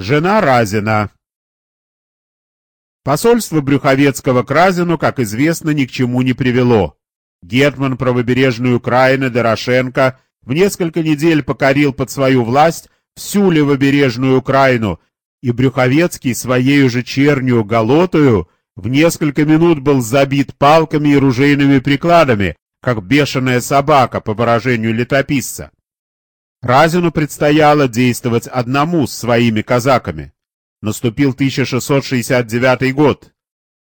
Жена Разина. Посольство Брюховецкого к Разину, как известно, ни к чему не привело. Гетман правобережной Украины Дорошенко в несколько недель покорил под свою власть всю левобережную Украину, и Брюховецкий своей же чернью Голотою в несколько минут был забит палками и ружейными прикладами, как бешеная собака, по выражению летописца. Разину предстояло действовать одному с своими казаками. Наступил 1669 год.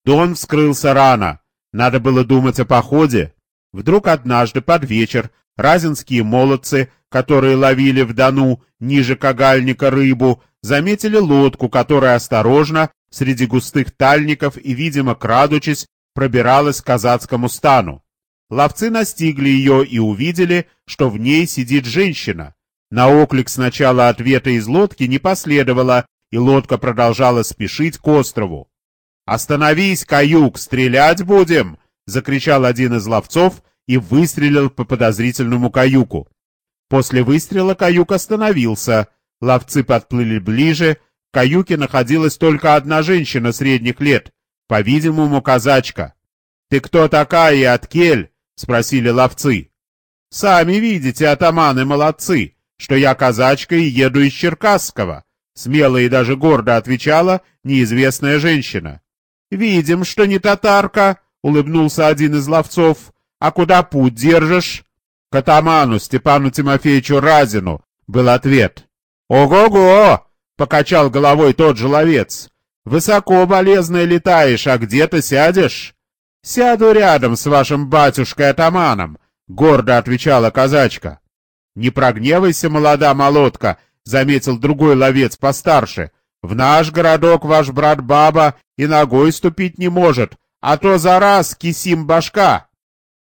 Дон вскрылся рано, надо было думать о походе. Вдруг однажды под вечер разинские молодцы, которые ловили в Дону ниже Кагальника рыбу, заметили лодку, которая осторожно, среди густых тальников и, видимо, крадучись, пробиралась к казацкому стану. Ловцы настигли ее и увидели, что в ней сидит женщина. На оклик сначала ответа из лодки не последовало, и лодка продолжала спешить к острову. «Остановись, каюк, стрелять будем!» — закричал один из ловцов и выстрелил по подозрительному каюку. После выстрела каюк остановился, ловцы подплыли ближе, в каюке находилась только одна женщина средних лет, по-видимому, казачка. «Ты кто такая и от кель?» — спросили ловцы. «Сами видите, атаманы молодцы, что я казачка и еду из Черкасского», — смело и даже гордо отвечала неизвестная женщина. «Видим, что не татарка», — улыбнулся один из ловцов. «А куда путь держишь?» «К атаману Степану Тимофеевичу Разину», — был ответ. «Ого-го!» — покачал головой тот же ловец. «Высоко, болезно летаешь, а где-то сядешь?» «Сяду рядом с вашим батюшкой-атаманом», — гордо отвечала казачка. «Не прогневайся, молода молотка», — заметил другой ловец постарше. «В наш городок ваш брат-баба и ногой ступить не может, а то за раз кисим башка».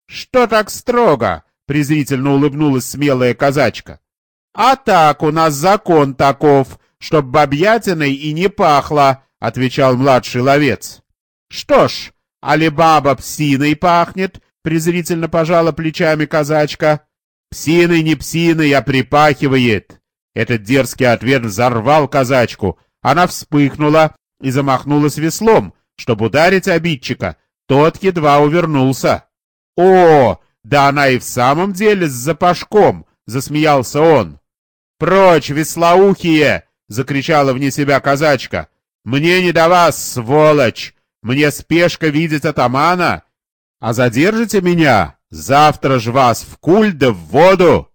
«Что так строго?» — презрительно улыбнулась смелая казачка. «А так у нас закон таков, чтоб бабьятиной и не пахло», — отвечал младший ловец. «Что ж, али баба псиной пахнет?» — презрительно пожала плечами казачка. «Псиной не псиной, а припахивает!» Этот дерзкий ответ взорвал казачку. Она вспыхнула и замахнулась веслом, чтобы ударить обидчика. Тот едва увернулся. «О, да она и в самом деле с запашком!» — засмеялся он. «Прочь, веслоухие!» — закричала вне себя казачка. «Мне не до вас, сволочь! Мне спешка видеть атамана! А задержите меня? Завтра ж вас в куль да в воду!»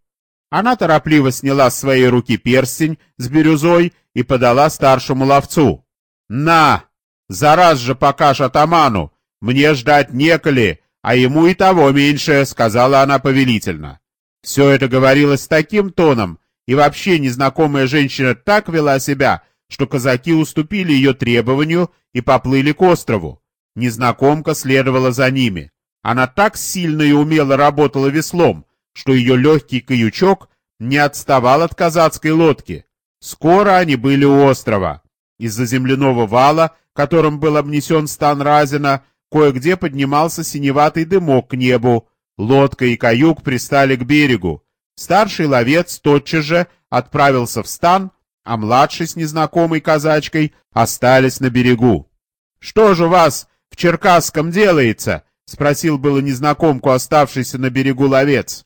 Она торопливо сняла с своей руки перстень с бирюзой и подала старшему ловцу. «На! За раз же покажь атаману! Мне ждать неколи, а ему и того меньше», — сказала она повелительно. Все это говорилось таким тоном, и вообще незнакомая женщина так вела себя, что казаки уступили ее требованию и поплыли к острову. Незнакомка следовала за ними. Она так сильно и умело работала веслом, что ее легкий каючок не отставал от казацкой лодки. Скоро они были у острова. Из-за земляного вала, которым был обнесен стан Разина, кое-где поднимался синеватый дымок к небу. Лодка и каюк пристали к берегу. Старший ловец тотчас же отправился в стан, а младший с незнакомой казачкой остались на берегу. — Что же у вас в Черкасском делается? — спросил было незнакомку оставшийся на берегу ловец.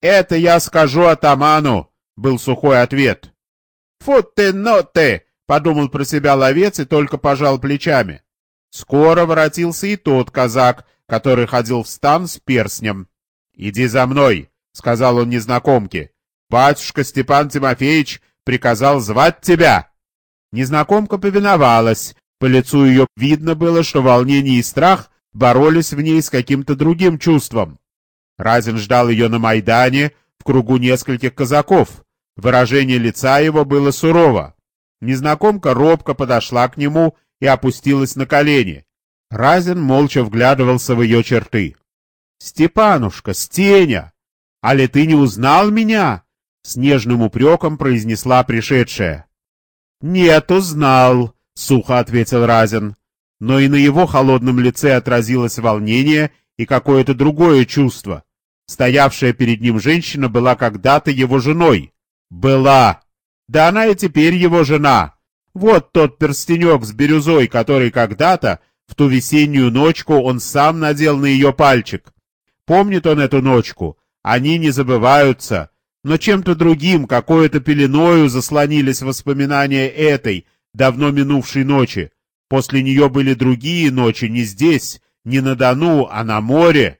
«Это я скажу атаману», — был сухой ответ. «Фу ты, но ты!» — подумал про себя ловец и только пожал плечами. Скоро воротился и тот казак, который ходил в стан с перстнем. «Иди за мной», — сказал он незнакомке. «Батюшка Степан Тимофеевич приказал звать тебя». Незнакомка повиновалась. По лицу ее видно было, что волнение и страх боролись в ней с каким-то другим чувством. Разин ждал ее на Майдане в кругу нескольких казаков. Выражение лица его было сурово. Незнакомка робко подошла к нему и опустилась на колени. Разин молча вглядывался в ее черты. — Степанушка, Стеня! А ли ты не узнал меня? — с нежным упреком произнесла пришедшая. — Нет, узнал, — сухо ответил Разин. Но и на его холодном лице отразилось волнение и какое-то другое чувство. Стоявшая перед ним женщина была когда-то его женой. Была. Да она и теперь его жена. Вот тот перстенек с бирюзой, который когда-то, в ту весеннюю ночку, он сам надел на ее пальчик. Помнит он эту ночку, они не забываются, но чем-то другим, какой-то пеленою заслонились воспоминания этой, давно минувшей ночи. После нее были другие ночи не здесь, не на Дону, а на море.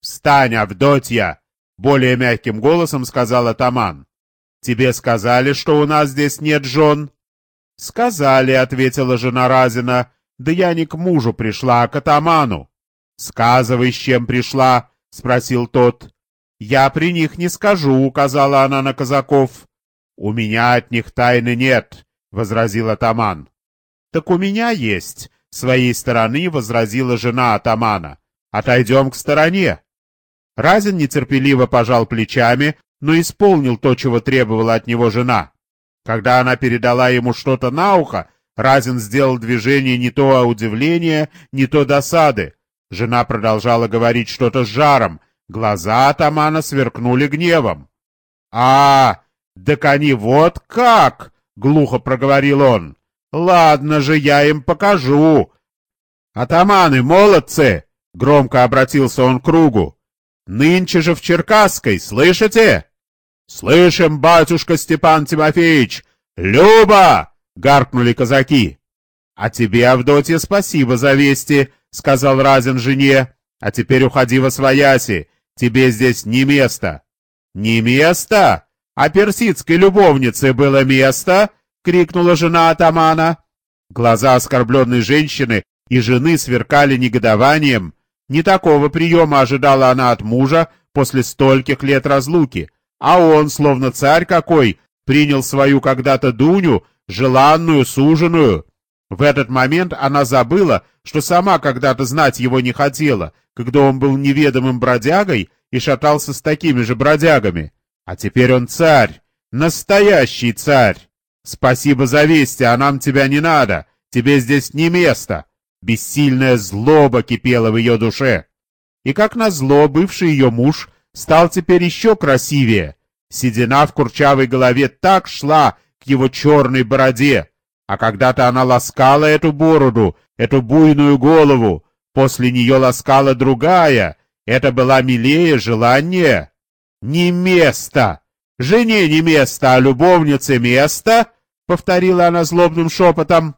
«Встань, Авдотья!» — более мягким голосом сказал атаман. «Тебе сказали, что у нас здесь нет жен?» «Сказали», — ответила жена Разина. «Да я не к мужу пришла, а к атаману». «Сказывай, с чем пришла?» — спросил тот. «Я при них не скажу», — указала она на казаков. «У меня от них тайны нет», — возразил атаман. «Так у меня есть», — своей стороны возразила жена атамана. «Отойдем к стороне». Разин нетерпеливо пожал плечами, но исполнил то, чего требовала от него жена. Когда она передала ему что-то на ухо, Разин сделал движение не то удивления, не то досады. Жена продолжала говорить что-то с жаром, Глаза атамана сверкнули гневом. — А, так они вот как! — глухо проговорил он. — Ладно же, я им покажу. — Атаманы, молодцы! — громко обратился он к кругу. — Нынче же в Черкасской, слышите? — Слышим, батюшка Степан Тимофеевич! Люба! — гаркнули казаки. — А тебе, Авдотья, спасибо за вести, — сказал Разин жене. — А теперь уходи во свояси. Тебе здесь не место. Не место? А персидской любовнице было место? Крикнула жена атамана. Глаза оскорбленной женщины и жены сверкали негодованием. Не такого приема ожидала она от мужа после стольких лет разлуки. А он, словно царь какой, принял свою когда-то Дуню, желанную, суженую. В этот момент она забыла, что сама когда-то знать его не хотела, когда он был неведомым бродягой и шатался с такими же бродягами. А теперь он царь, настоящий царь. Спасибо за вести, а нам тебя не надо, тебе здесь не место. Бессильная злоба кипела в ее душе. И как назло, бывший ее муж стал теперь еще красивее. Седина в курчавой голове так шла к его черной бороде, а когда-то она ласкала эту бороду, эту буйную голову, После нее ласкала другая. Это была милее желание. Не место. Жене не место, а любовнице место, — повторила она злобным шепотом.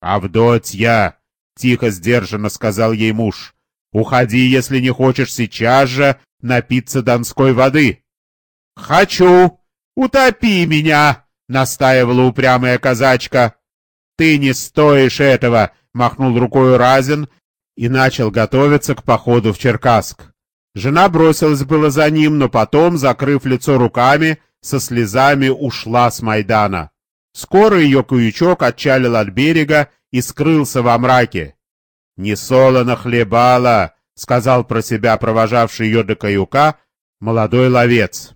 Авдотья, — тихо, сдержанно сказал ей муж, — уходи, если не хочешь сейчас же напиться донской воды. — Хочу! Утопи меня! — настаивала упрямая казачка. — Ты не стоишь этого! — махнул рукой Разин и начал готовиться к походу в Черкасск. Жена бросилась было за ним, но потом, закрыв лицо руками, со слезами ушла с Майдана. Скоро ее куючок отчалил от берега и скрылся во мраке. «Не солоно хлебала», — сказал про себя провожавший ее до каюка молодой ловец.